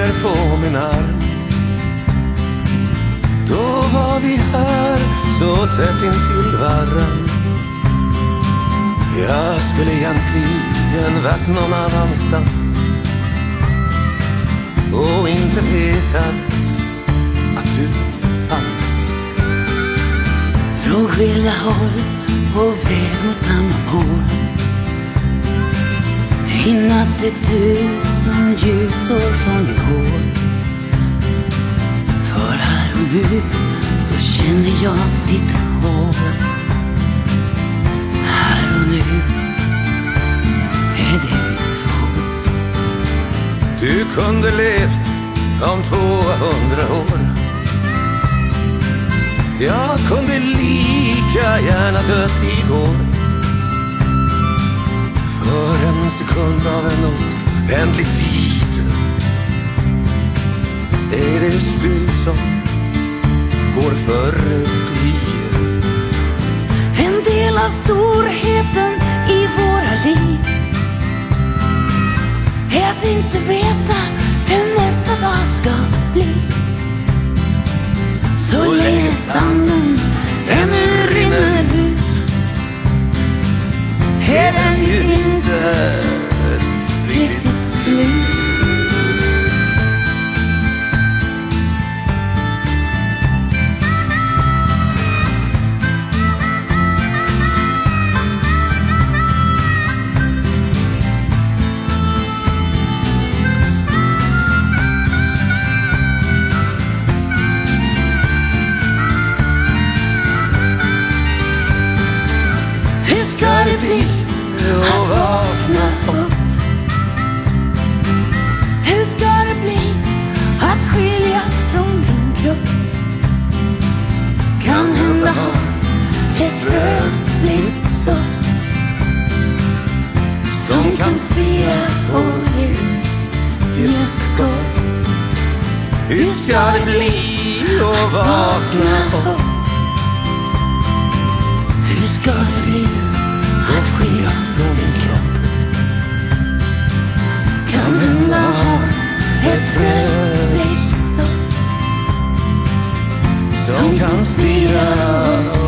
hänger på min arm. Då var vi här så tätt intill varann. Jag skulle egentligen varit någon annanstans och inte vetat att du fanns. Från skilda håll och väg mot samma mål i natt är tusen ljusår från igår. För här och nu så känner jag ditt hår Här och nu är det vi två Du kunde levt om 200 år. Jag kunde lika gärna dött igår. Sekund av en oändlig tid Är det du som går förbi. En del av storheten i våra liv är att inte veta från? Kan hända ett rödligt blivit sått som kan spira och ge, ge skott. Hur ska det bli att vakna upp? Hur ska det bli att skiljas från speed up.